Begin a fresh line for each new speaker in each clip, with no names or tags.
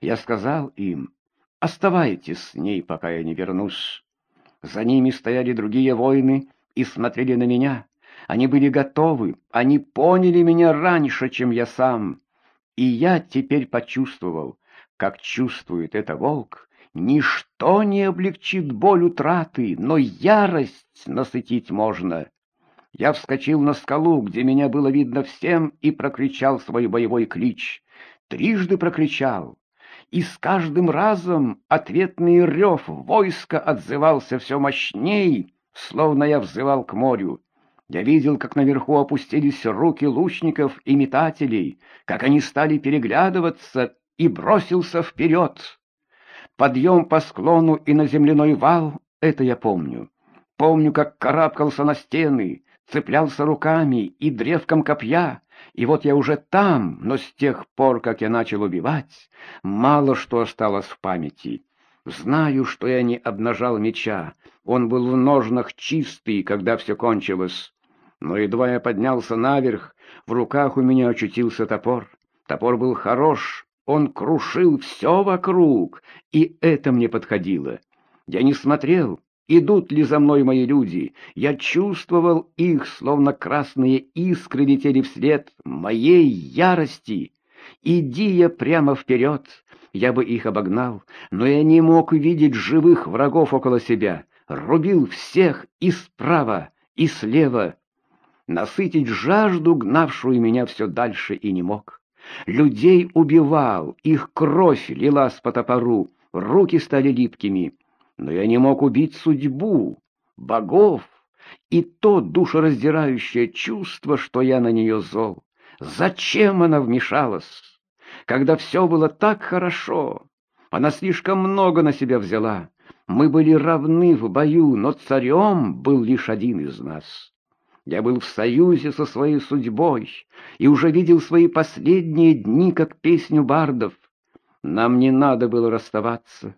Я сказал им, оставайтесь с ней, пока я не вернусь. За ними стояли другие воины и смотрели на меня. Они были готовы, они поняли меня раньше, чем я сам. И я теперь почувствовал, как чувствует это волк, ничто не облегчит боль утраты, но ярость насытить можно. Я вскочил на скалу, где меня было видно всем, и прокричал свой боевой клич. Трижды прокричал, и с каждым разом ответный рев войска отзывался все мощней, словно я взывал к морю. Я видел, как наверху опустились руки лучников и метателей, как они стали переглядываться, и бросился вперед. Подъем по склону и на земляной вал — это я помню. Помню, как карабкался на стены, цеплялся руками и древком копья, и вот я уже там, но с тех пор, как я начал убивать, мало что осталось в памяти. Знаю, что я не обнажал меча, он был в ножнах чистый, когда все кончилось. Но едва я поднялся наверх, в руках у меня очутился топор. Топор был хорош, он крушил все вокруг, и это мне подходило. Я не смотрел, идут ли за мной мои люди. Я чувствовал их, словно красные искры летели вслед моей ярости. Иди я прямо вперед, я бы их обогнал, но я не мог видеть живых врагов около себя. Рубил всех и справа, и слева, насытить жажду, гнавшую меня все дальше, и не мог. Людей убивал, их кровь лилась по топору, руки стали липкими. Но я не мог убить судьбу, богов, и то душераздирающее чувство, что я на нее зол. Зачем она вмешалась? Когда все было так хорошо, она слишком много на себя взяла. Мы были равны в бою, но царем был лишь один из нас. Я был в союзе со своей судьбой и уже видел свои последние дни как песню бардов. Нам не надо было расставаться.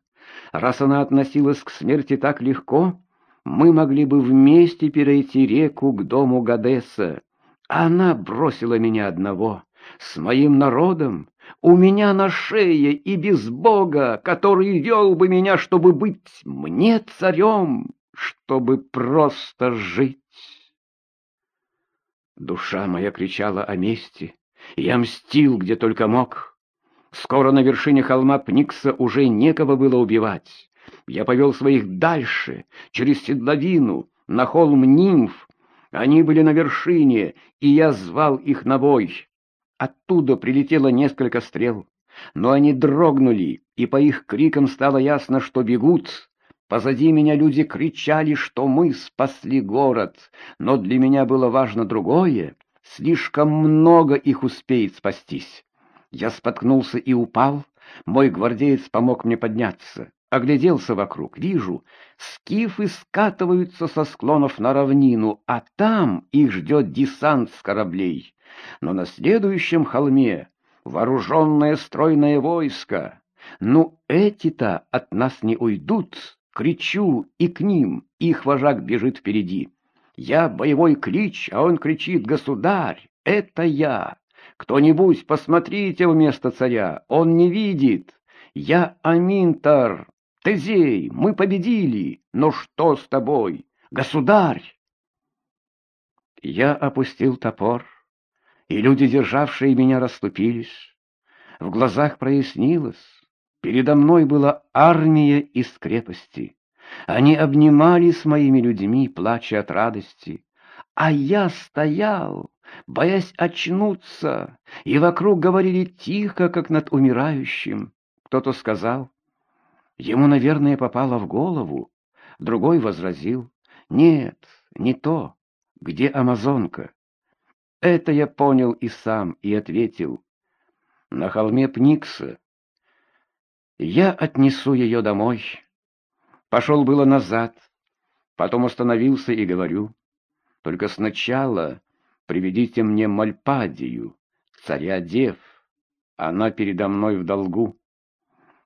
Раз она относилась к смерти так легко, мы могли бы вместе перейти реку к дому Гадеса. Она бросила меня одного, с моим народом, у меня на шее и без Бога, который вел бы меня, чтобы быть мне царем, чтобы просто жить. Душа моя кричала о мести, я мстил, где только мог. Скоро на вершине холма Пникса уже некого было убивать. Я повел своих дальше, через седловину, на холм нимф. Они были на вершине, и я звал их на бой. Оттуда прилетело несколько стрел, но они дрогнули, и по их крикам стало ясно, что бегут. Позади меня люди кричали, что мы спасли город, но для меня было важно другое. Слишком много их успеет спастись. Я споткнулся и упал. Мой гвардеец помог мне подняться. Огляделся вокруг. Вижу, скифы скатываются со склонов на равнину, а там их ждет десант с кораблей. Но на следующем холме вооруженное стройное войско. Ну, эти-то от нас не уйдут. Кричу и к ним, их вожак бежит впереди. Я боевой клич, а он кричит «Государь, это я!» Кто-нибудь посмотрите вместо царя, он не видит. Я Аминтар, Тезей, мы победили, но что с тобой, государь? Я опустил топор, и люди, державшие меня, расступились. В глазах прояснилось. Передо мной была армия из крепости. Они обнимались моими людьми, плача от радости. А я стоял, боясь очнуться, и вокруг говорили тихо, как над умирающим. Кто-то сказал, ему, наверное, попало в голову. Другой возразил, нет, не то. Где Амазонка? Это я понял и сам, и ответил. На холме Пникса. Я отнесу ее домой. Пошел было назад, потом остановился и говорю. Только сначала приведите мне Мальпадию, царя дев. Она передо мной в долгу.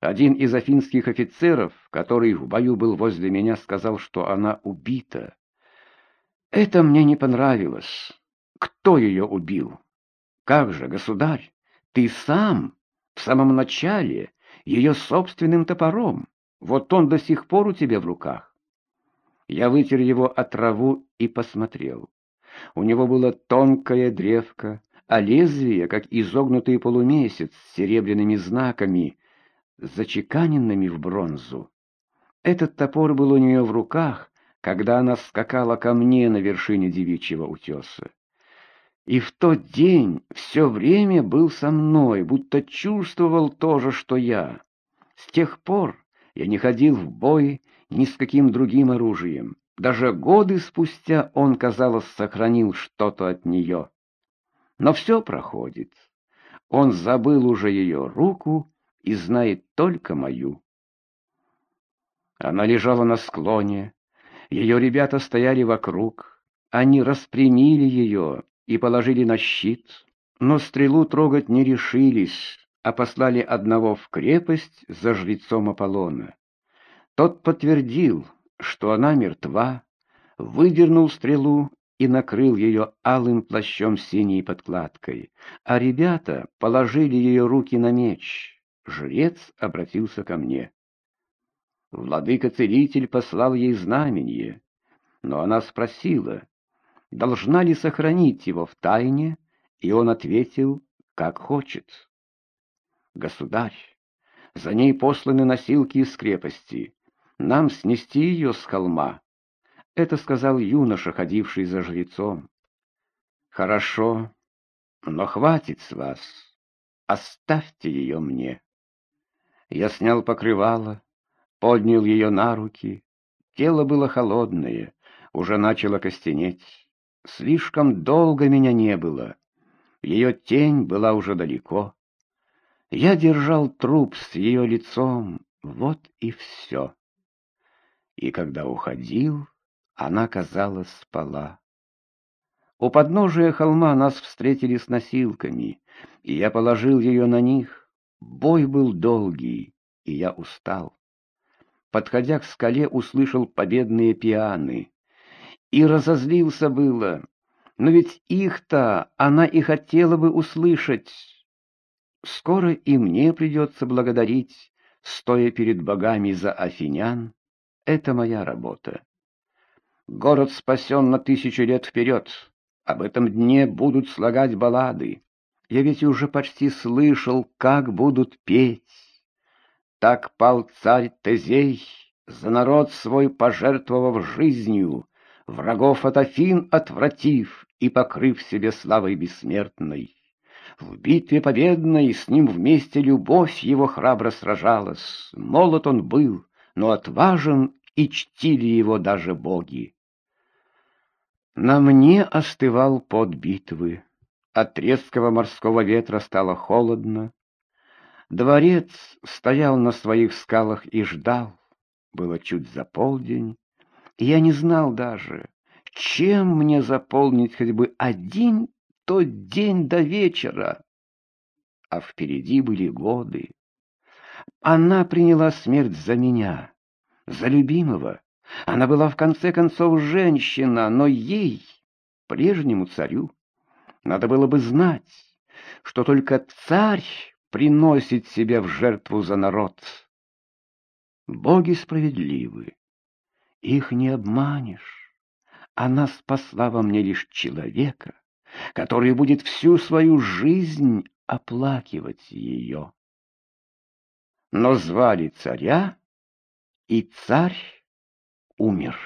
Один из афинских офицеров, который в бою был возле меня, сказал, что она убита. Это мне не понравилось. Кто ее убил? Как же, государь, ты сам в самом начале ее собственным топором. Вот он до сих пор у тебя в руках. Я вытер его от траву и посмотрел. У него было тонкое древко, а лезвие, как изогнутый полумесяц с серебряными знаками, зачеканенными в бронзу. Этот топор был у нее в руках, когда она скакала ко мне на вершине девичьего утеса. И в тот день все время был со мной, будто чувствовал то же, что я. С тех пор я не ходил в бой ни с каким другим оружием. Даже годы спустя он, казалось, сохранил что-то от нее. Но все проходит. Он забыл уже ее руку и знает только мою. Она лежала на склоне, ее ребята стояли вокруг, они распрямили ее и положили на щит, но стрелу трогать не решились, а послали одного в крепость за жрецом Аполлона. Тот подтвердил, что она мертва, выдернул стрелу и накрыл ее алым плащом с синей подкладкой, а ребята положили ее руки на меч. Жрец обратился ко мне. Владыка-целитель послал ей знамение, но она спросила, должна ли сохранить его в тайне, и он ответил, как хочет. Государь, за ней посланы носилки из крепости, нам снести ее с холма. Это сказал юноша, ходивший за жрецом. Хорошо, но хватит с вас, оставьте ее мне. Я снял покрывало, поднял ее на руки. Тело было холодное, уже начало костенеть. Слишком долго меня не было. Ее тень была уже далеко. Я держал труп с ее лицом, вот и все. И когда уходил, она, казалось, спала. У подножия холма нас встретили с носилками, и я положил ее на них. Бой был долгий, и я устал подходя к скале, услышал победные пианы. И разозлился было, но ведь их-то она и хотела бы услышать. Скоро и мне придется благодарить, стоя перед богами за афинян. Это моя работа. Город спасен на тысячу лет вперед. Об этом дне будут слагать баллады. Я ведь уже почти слышал, как будут петь. Так пал царь Тезей, за народ свой пожертвовав жизнью, врагов от Афин отвратив и покрыв себе славой бессмертной. В битве победной с ним вместе любовь его храбро сражалась. Молод он был, но отважен, и чтили его даже боги. На мне остывал под битвы. От резкого морского ветра стало холодно, Дворец стоял на своих скалах и ждал. Было чуть за полдень, я не знал даже, чем мне заполнить хоть бы один тот день до вечера. А впереди были годы. Она приняла смерть за меня, за любимого. Она была в конце концов женщина, но ей, прежнему царю, надо было бы знать, что только царь приносит себя в жертву за народ. Боги справедливы, их не обманешь. Она спасла во мне лишь человека, который будет всю свою жизнь оплакивать ее. Но звали царя, и царь умер.